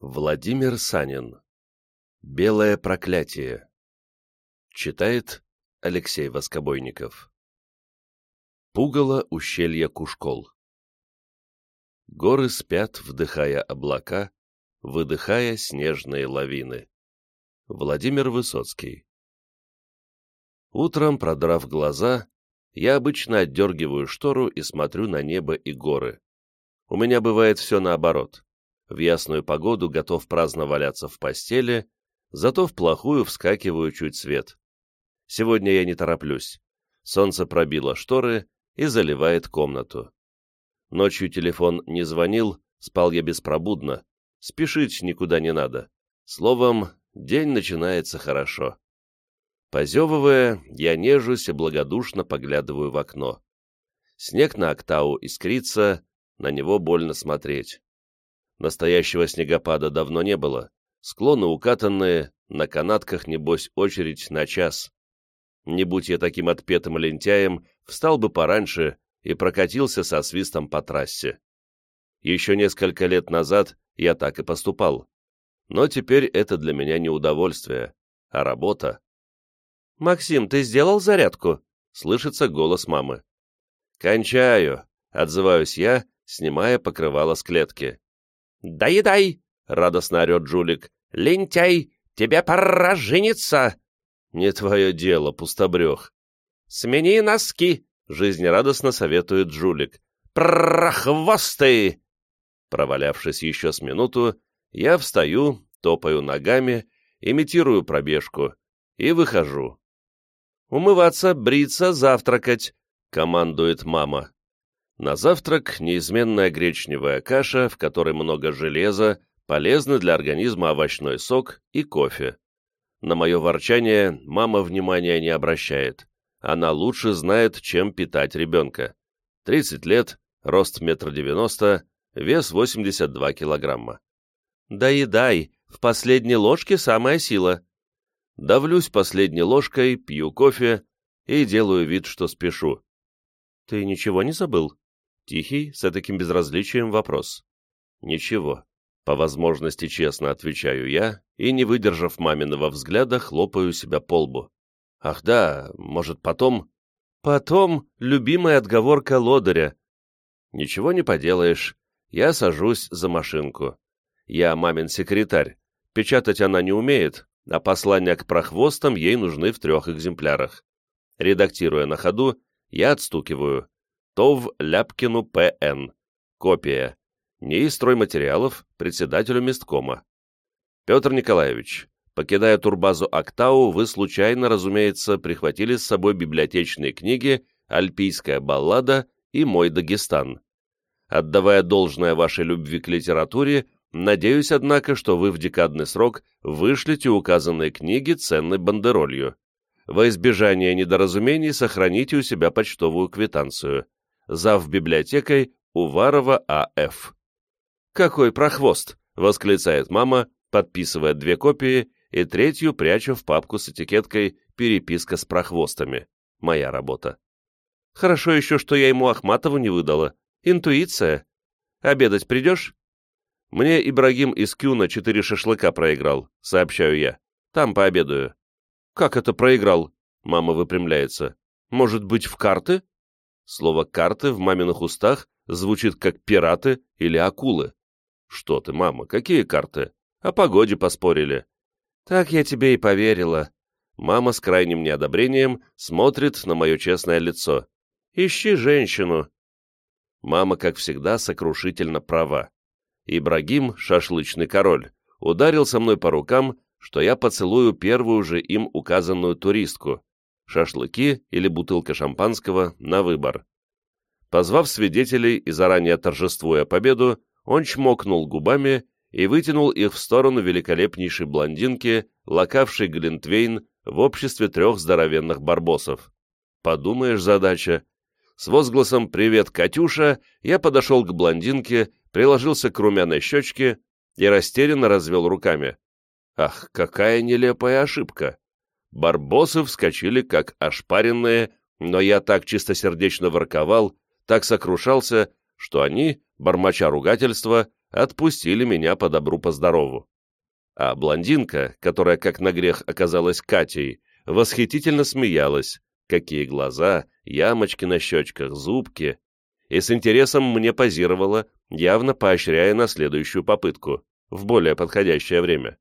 Владимир Санин. Белое проклятие. Читает Алексей Воскобойников. Пугало ущелья Кушкол. Горы спят, вдыхая облака, выдыхая снежные лавины. Владимир Высоцкий. Утром, продрав глаза, я обычно отдергиваю штору и смотрю на небо и горы. У меня бывает все наоборот в ясную погоду готов праздно валяться в постели, зато в плохую вскакиваю чуть свет. Сегодня я не тороплюсь. Солнце пробило шторы и заливает комнату. Ночью телефон не звонил, спал я беспробудно. Спешить никуда не надо. Словом, день начинается хорошо. Позевывая, я нежусь и благодушно поглядываю в окно. Снег на Октау искрится, на него больно смотреть. Настоящего снегопада давно не было. Склоны укатанные, на канатках, небось, очередь на час. Не будь я таким отпетым лентяем, встал бы пораньше и прокатился со свистом по трассе. Еще несколько лет назад я так и поступал. Но теперь это для меня не удовольствие, а работа. «Максим, ты сделал зарядку?» — слышится голос мамы. «Кончаю», — отзываюсь я, снимая покрывало с клетки. «Доедай!» — радостно орет жулик. «Лентяй! Тебе пора жениться!» «Не твое дело, пустобрех!» «Смени носки!» — жизнерадостно советует жулик. «Прохвостый!» Провалявшись еще с минуту, я встаю, топаю ногами, имитирую пробежку и выхожу. «Умываться, бриться, завтракать!» — командует мама. На завтрак неизменная гречневая каша, в которой много железа, полезный для организма овощной сок и кофе. На мое ворчание мама внимания не обращает. Она лучше знает, чем питать ребенка. 30 лет, рост метр девяносто, вес 82 килограмма. «Доедай, в последней ложке самая сила». Давлюсь последней ложкой, пью кофе и делаю вид, что спешу. «Ты ничего не забыл?» Тихий, с таким безразличием вопрос. «Ничего». По возможности честно отвечаю я и, не выдержав маминого взгляда, хлопаю себя по лбу. «Ах да, может, потом...» «Потом» — любимая отговорка лодыря. «Ничего не поделаешь. Я сажусь за машинку. Я мамин секретарь. Печатать она не умеет, а послания к прохвостам ей нужны в трех экземплярах. Редактируя на ходу, я отстукиваю. ТОВ Ляпкину П.Н. Копия. НИИ стройматериалов, председателю месткома. Петр Николаевич, покидая турбазу Актау, вы случайно, разумеется, прихватили с собой библиотечные книги «Альпийская баллада» и «Мой Дагестан». Отдавая должное вашей любви к литературе, надеюсь, однако, что вы в декадный срок вышлете указанные книги ценной бандеролью. Во избежание недоразумений сохраните у себя почтовую квитанцию зав. библиотекой Уварова А.Ф. «Какой прохвост!» — восклицает мама, подписывая две копии и третью прячу в папку с этикеткой «Переписка с прохвостами». Моя работа. Хорошо еще, что я ему Ахматову не выдала. Интуиция. Обедать придешь? Мне Ибрагим из Кюна четыре шашлыка проиграл, сообщаю я. Там пообедаю. Как это проиграл? Мама выпрямляется. Может быть, в карты? Слово «карты» в маминых устах звучит как «пираты» или «акулы». Что ты, мама, какие карты? О погоде поспорили. Так я тебе и поверила. Мама с крайним неодобрением смотрит на мое честное лицо. Ищи женщину. Мама, как всегда, сокрушительно права. Ибрагим, шашлычный король, ударил со мной по рукам, что я поцелую первую же им указанную туристку, шашлыки или бутылка шампанского на выбор. Позвав свидетелей и заранее торжествуя победу, он чмокнул губами и вытянул их в сторону великолепнейшей блондинки, лакавшей Глинтвейн в обществе трех здоровенных барбосов. Подумаешь, задача. С возгласом «Привет, Катюша!» я подошел к блондинке, приложился к румяной щечке и растерянно развел руками. Ах, какая нелепая ошибка! Барбосы вскочили, как ошпаренные, но я так чистосердечно ворковал, так сокрушался, что они, бормоча ругательства, отпустили меня по добру по здорову. А блондинка, которая как на грех оказалась Катей, восхитительно смеялась, какие глаза, ямочки на щечках, зубки, и с интересом мне позировала, явно поощряя на следующую попытку, в более подходящее время.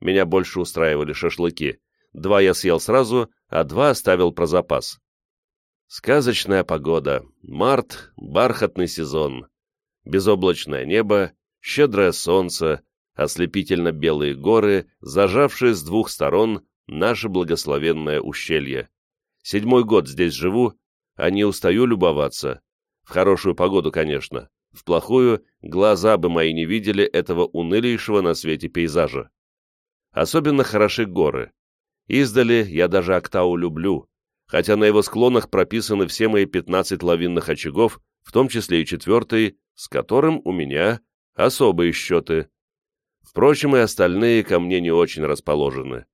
Меня больше устраивали шашлыки. Два я съел сразу, а два оставил про запас. Сказочная погода. Март, бархатный сезон. Безоблачное небо, щедрое солнце, ослепительно белые горы, зажавшие с двух сторон наше благословенное ущелье. Седьмой год здесь живу, а не устаю любоваться. В хорошую погоду, конечно. В плохую глаза бы мои не видели этого унылейшего на свете пейзажа. Особенно хороши горы. Издали я даже Октау люблю, хотя на его склонах прописаны все мои 15 лавинных очагов, в том числе и четвертый, с которым у меня особые счеты. Впрочем, и остальные ко мне не очень расположены.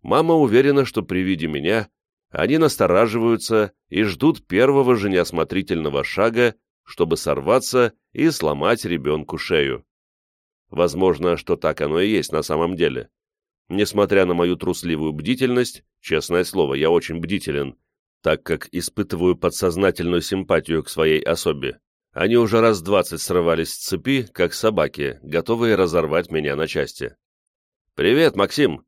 Мама уверена, что при виде меня они настораживаются и ждут первого же неосмотрительного шага, чтобы сорваться и сломать ребенку шею. Возможно, что так оно и есть на самом деле. Несмотря на мою трусливую бдительность, честное слово, я очень бдителен, так как испытываю подсознательную симпатию к своей особе. Они уже раз двадцать срывались с цепи, как собаки, готовые разорвать меня на части. «Привет, Максим!»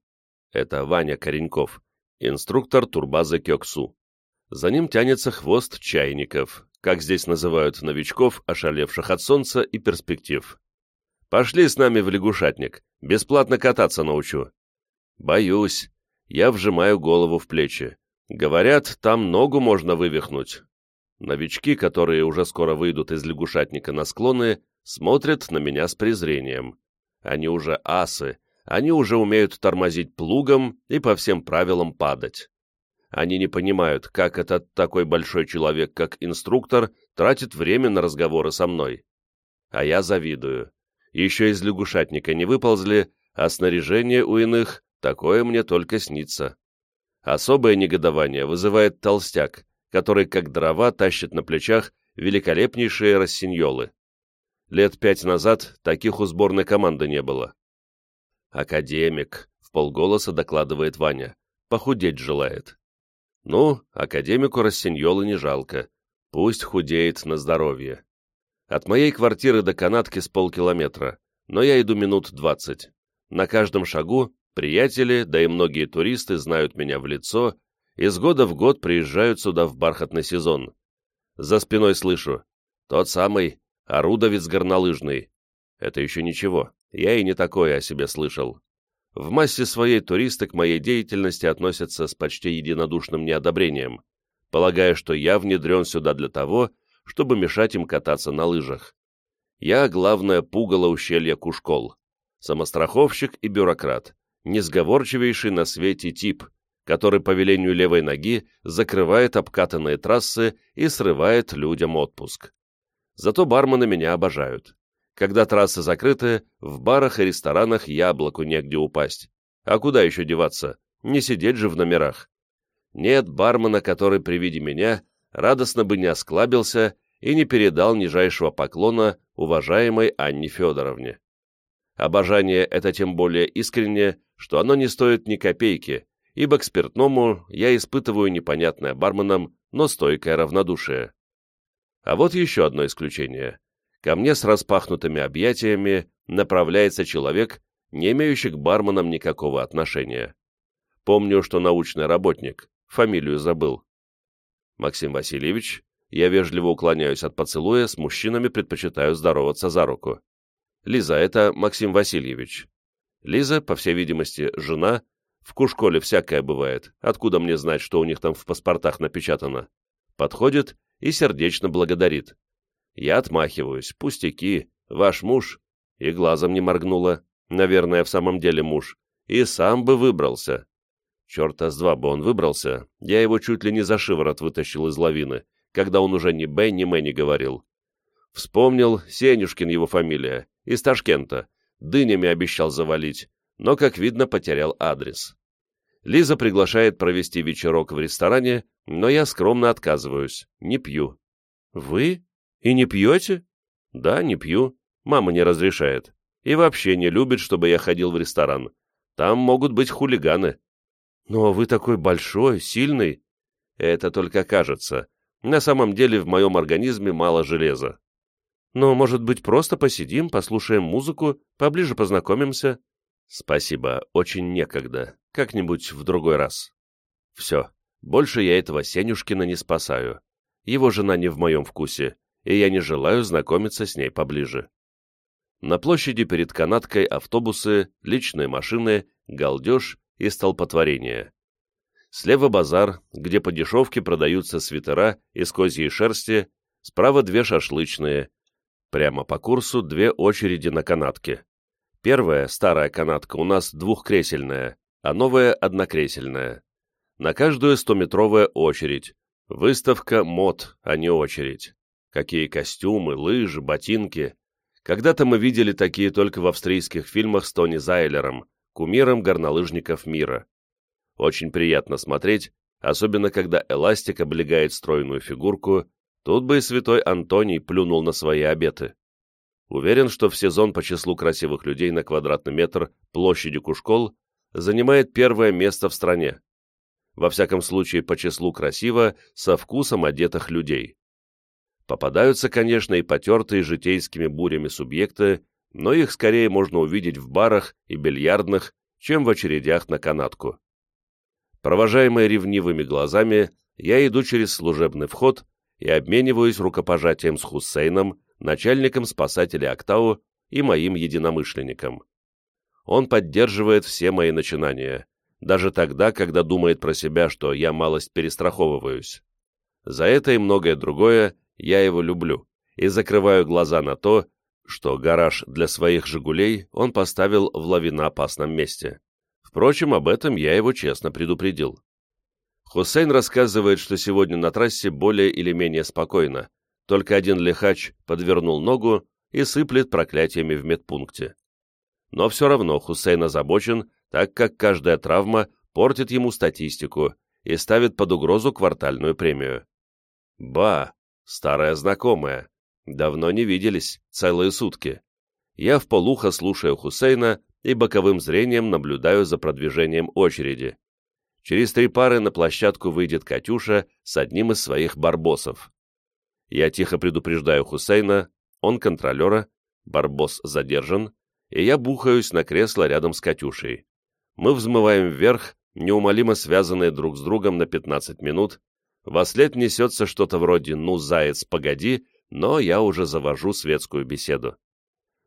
Это Ваня Кореньков, инструктор турбазы Кёксу. За ним тянется хвост чайников, как здесь называют новичков, ошалевших от солнца и перспектив. «Пошли с нами в лягушатник, бесплатно кататься научу». Боюсь. Я вжимаю голову в плечи. Говорят, там ногу можно вывихнуть. Новички, которые уже скоро выйдут из лягушатника на склоны, смотрят на меня с презрением. Они уже асы, они уже умеют тормозить плугом и по всем правилам падать. Они не понимают, как этот такой большой человек, как инструктор, тратит время на разговоры со мной. А я завидую. Еще из лягушатника не выползли, а снаряжение у иных Такое мне только снится. Особое негодование вызывает толстяк, который как дрова тащит на плечах великолепнейшие рассиньолы. Лет пять назад таких у сборной команды не было. «Академик», — в полголоса докладывает Ваня, — «похудеть желает». Ну, академику рассиньолы не жалко, пусть худеет на здоровье. От моей квартиры до канатки с полкилометра, но я иду минут двадцать. На каждом шагу Приятели, да и многие туристы знают меня в лицо, из года в год приезжают сюда в бархатный сезон. За спиной слышу. Тот самый, орудовец горнолыжный. Это еще ничего, я и не такое о себе слышал. В массе своей туристы к моей деятельности относятся с почти единодушным неодобрением, полагая, что я внедрен сюда для того, чтобы мешать им кататься на лыжах. Я главное пугало ущелья Кушкол, самостраховщик и бюрократ, несговорчивейший на свете тип, который по велению левой ноги закрывает обкатанные трассы и срывает людям отпуск. Зато бармены меня обожают. Когда трассы закрыты, в барах и ресторанах яблоку негде упасть. А куда еще деваться? Не сидеть же в номерах. Нет бармена, который при виде меня радостно бы не осклабился и не передал нижайшего поклона уважаемой Анне Федоровне. Обожание это тем более искреннее, что оно не стоит ни копейки, ибо к спиртному я испытываю непонятное барменам, но стойкое равнодушие. А вот еще одно исключение. Ко мне с распахнутыми объятиями направляется человек, не имеющий к барменам никакого отношения. Помню, что научный работник, фамилию забыл. Максим Васильевич, я вежливо уклоняюсь от поцелуя, с мужчинами предпочитаю здороваться за руку. Лиза, это Максим Васильевич. Лиза, по всей видимости, жена. В Кушколе всякое бывает. Откуда мне знать, что у них там в паспортах напечатано? Подходит и сердечно благодарит. Я отмахиваюсь. Пустяки. Ваш муж. И глазом не моргнула. Наверное, в самом деле муж. И сам бы выбрался. Черта с два бы он выбрался. Я его чуть ли не за шиворот вытащил из лавины, когда он уже ни Б, ни Мэ не говорил. Вспомнил, Сенюшкин его фамилия, из Ташкента, дынями обещал завалить, но, как видно, потерял адрес. Лиза приглашает провести вечерок в ресторане, но я скромно отказываюсь, не пью. «Вы? И не пьете?» «Да, не пью. Мама не разрешает. И вообще не любит, чтобы я ходил в ресторан. Там могут быть хулиганы. Но вы такой большой, сильный. Это только кажется. На самом деле в моем организме мало железа. Но, может быть, просто посидим, послушаем музыку, поближе познакомимся? Спасибо, очень некогда. Как-нибудь в другой раз. Все, больше я этого Сенюшкина не спасаю. Его жена не в моем вкусе, и я не желаю знакомиться с ней поближе. На площади перед канаткой автобусы, личные машины, галдеж и столпотворение. Слева базар, где по дешевке продаются свитера из козьей шерсти, справа две шашлычные. Прямо по курсу две очереди на канатке. Первая, старая канатка, у нас двухкресельная, а новая однокресельная. На каждую стометровая очередь. Выставка мод, а не очередь. Какие костюмы, лыжи, ботинки. Когда-то мы видели такие только в австрийских фильмах с Тони Зайлером, кумиром горнолыжников мира. Очень приятно смотреть, особенно когда эластик облегает стройную фигурку, тут бы и святой Антоний плюнул на свои обеты. Уверен, что в сезон по числу красивых людей на квадратный метр площади Кушкол занимает первое место в стране. Во всяком случае, по числу красиво, со вкусом одетых людей. Попадаются, конечно, и потертые житейскими бурями субъекты, но их скорее можно увидеть в барах и бильярдных, чем в очередях на канатку. Провожаемый ревнивыми глазами, я иду через служебный вход и обмениваюсь рукопожатием с Хусейном, начальником спасателей Актау и моим единомышленником. Он поддерживает все мои начинания, даже тогда, когда думает про себя, что я малость перестраховываюсь. За это и многое другое я его люблю и закрываю глаза на то, что гараж для своих «Жигулей» он поставил в лавиноопасном месте. Впрочем, об этом я его честно предупредил. Хусейн рассказывает, что сегодня на трассе более или менее спокойно, только один лихач подвернул ногу и сыплет проклятиями в медпункте. Но все равно Хусейн озабочен, так как каждая травма портит ему статистику и ставит под угрозу квартальную премию. Ба, старая знакомая. Давно не виделись, целые сутки. Я в полухо слушаю Хусейна и боковым зрением наблюдаю за продвижением очереди. Через три пары на площадку выйдет Катюша с одним из своих барбосов. Я тихо предупреждаю Хусейна, он контролера, барбос задержан, и я бухаюсь на кресло рядом с Катюшей. Мы взмываем вверх, неумолимо связанные друг с другом на 15 минут, во след несется что-то вроде «ну, заяц, погоди», но я уже завожу светскую беседу.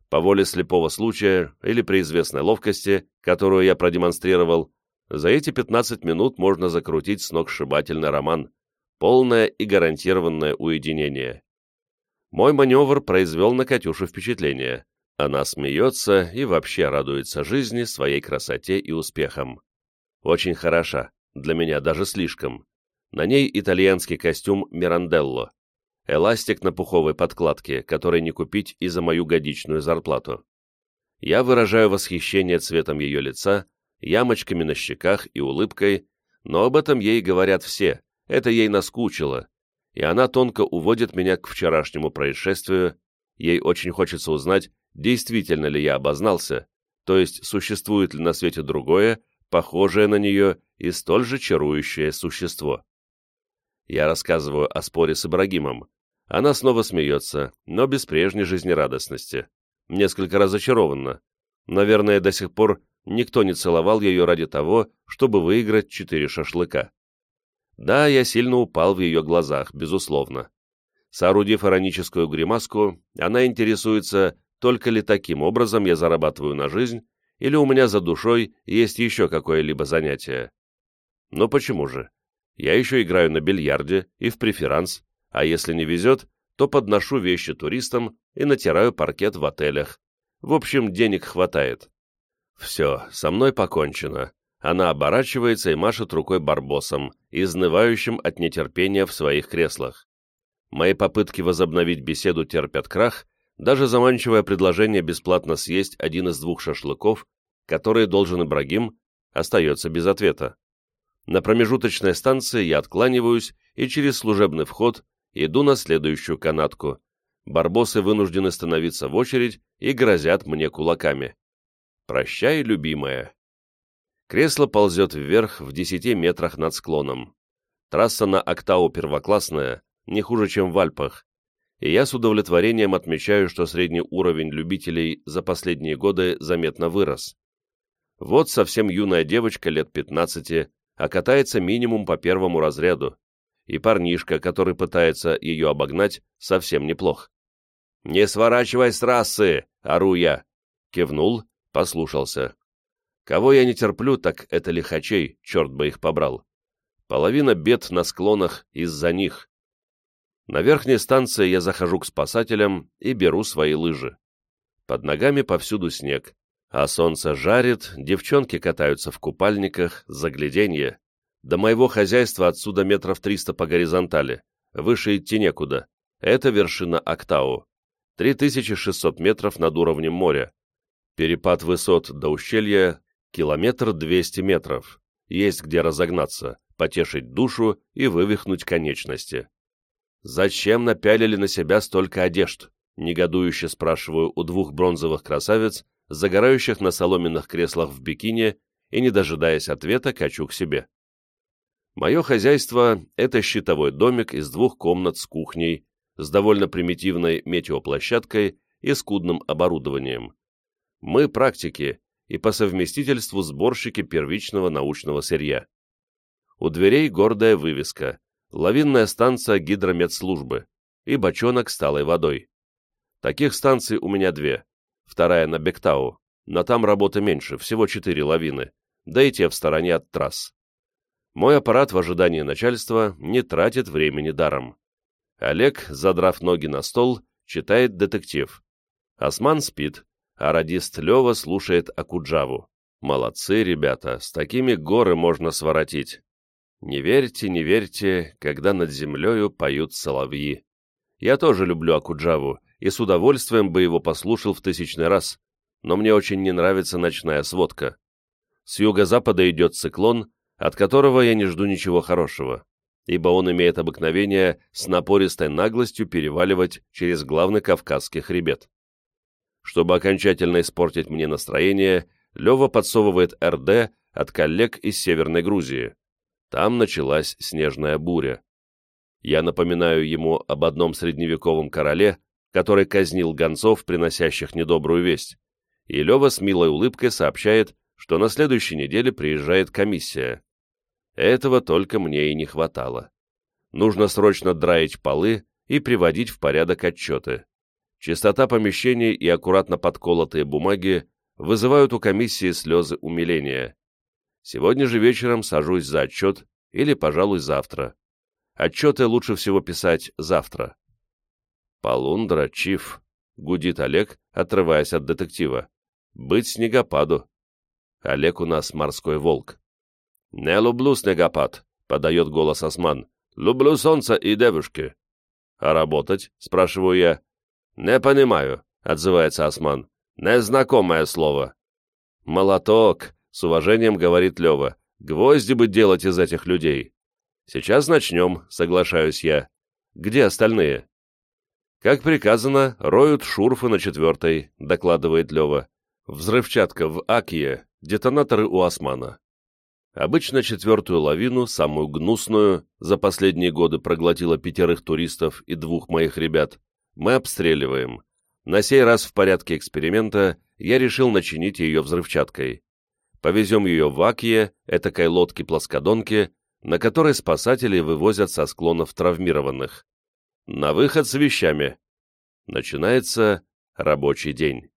По воле слепого случая или при известной ловкости, которую я продемонстрировал, за эти 15 минут можно закрутить сногсшибательный роман, полное и гарантированное уединение. Мой маневр произвел на Катюшу впечатление. Она смеется и вообще радуется жизни, своей красоте и успехам. Очень хороша, для меня даже слишком. На ней итальянский костюм Миранделло, эластик на пуховой подкладке, который не купить и за мою годичную зарплату. Я выражаю восхищение цветом ее лица, ямочками на щеках и улыбкой, но об этом ей говорят все, это ей наскучило, и она тонко уводит меня к вчерашнему происшествию, ей очень хочется узнать, действительно ли я обознался, то есть существует ли на свете другое, похожее на нее и столь же чарующее существо. Я рассказываю о споре с Ибрагимом. Она снова смеется, но без прежней жизнерадостности. Несколько разочарованно. Наверное, до сих пор никто не целовал ее ради того, чтобы выиграть четыре шашлыка. Да, я сильно упал в ее глазах, безусловно. Соорудив ироническую гримаску, она интересуется, только ли таким образом я зарабатываю на жизнь, или у меня за душой есть еще какое-либо занятие. Но почему же? Я еще играю на бильярде и в преферанс, а если не везет, то подношу вещи туристам и натираю паркет в отелях. В общем, денег хватает. Все, со мной покончено. Она оборачивается и машет рукой барбосом, изнывающим от нетерпения в своих креслах. Мои попытки возобновить беседу терпят крах, даже заманчивое предложение бесплатно съесть один из двух шашлыков, которые должен Ибрагим, остается без ответа. На промежуточной станции я откланиваюсь и через служебный вход иду на следующую канатку, барбосы вынуждены становиться в очередь и грозят мне кулаками. Прощай, любимая. Кресло ползет вверх в десяти метрах над склоном. Трасса на Октау первоклассная, не хуже, чем в Альпах, и я с удовлетворением отмечаю, что средний уровень любителей за последние годы заметно вырос. Вот совсем юная девочка лет 15, а катается минимум по первому разряду, и парнишка, который пытается ее обогнать, совсем неплох. «Не сворачивай с трассы!» — ору я. Кивнул, послушался. Кого я не терплю, так это лихачей, черт бы их побрал. Половина бед на склонах из-за них. На верхней станции я захожу к спасателям и беру свои лыжи. Под ногами повсюду снег, а солнце жарит, девчонки катаются в купальниках, загляденье. До моего хозяйства отсюда метров триста по горизонтали, выше идти некуда. Это вершина Актау. 3600 метров над уровнем моря. Перепад высот до ущелья – километр 200 метров. Есть где разогнаться, потешить душу и вывихнуть конечности. «Зачем напялили на себя столько одежд?» – негодующе спрашиваю у двух бронзовых красавиц, загорающих на соломенных креслах в бикини, и, не дожидаясь ответа, качу к себе. Мое хозяйство – это щитовой домик из двух комнат с кухней, с довольно примитивной метеоплощадкой и скудным оборудованием. Мы практики и по совместительству сборщики первичного научного сырья. У дверей гордая вывеска «Лавинная станция гидрометслужбы» и бочонок с талой водой. Таких станций у меня две, вторая на Бектау, но там работы меньше, всего четыре лавины, да и те в стороне от трасс. Мой аппарат в ожидании начальства не тратит времени даром. Олег, задрав ноги на стол, читает детектив. Осман спит, а радист Лева слушает Акуджаву. Молодцы, ребята, с такими горы можно своротить. Не верьте, не верьте, когда над землею поют соловьи. Я тоже люблю Акуджаву и с удовольствием бы его послушал в тысячный раз, но мне очень не нравится ночная сводка. С юго-запада идет циклон, от которого я не жду ничего хорошего ибо он имеет обыкновение с напористой наглостью переваливать через главный Кавказский хребет. Чтобы окончательно испортить мне настроение, Лева подсовывает РД от коллег из Северной Грузии. Там началась снежная буря. Я напоминаю ему об одном средневековом короле, который казнил гонцов, приносящих недобрую весть, и Лева с милой улыбкой сообщает, что на следующей неделе приезжает комиссия. Этого только мне и не хватало. Нужно срочно драить полы и приводить в порядок отчеты. Чистота помещений и аккуратно подколотые бумаги вызывают у комиссии слезы умиления. Сегодня же вечером сажусь за отчет или, пожалуй, завтра. Отчеты лучше всего писать завтра. «Полундра, Чиф», — гудит Олег, отрываясь от детектива. «Быть снегопаду». Олег у нас морской волк. «Не люблю снегопад», — подает голос Осман. «Люблю солнце и девушки». «А работать?» — спрашиваю я. «Не понимаю», — отзывается Осман. «Незнакомое слово». «Молоток», — с уважением говорит Лева. «Гвозди бы делать из этих людей». «Сейчас начнем», — соглашаюсь я. «Где остальные?» «Как приказано, роют шурфы на четвертой», — докладывает Лева. «Взрывчатка в Акье, детонаторы у Османа. Обычно четвертую лавину, самую гнусную, за последние годы проглотила пятерых туристов и двух моих ребят, мы обстреливаем. На сей раз в порядке эксперимента я решил начинить ее взрывчаткой. Повезем ее в Акье, этакой лодке-плоскодонке, на которой спасатели вывозят со склонов травмированных. На выход с вещами. Начинается рабочий день.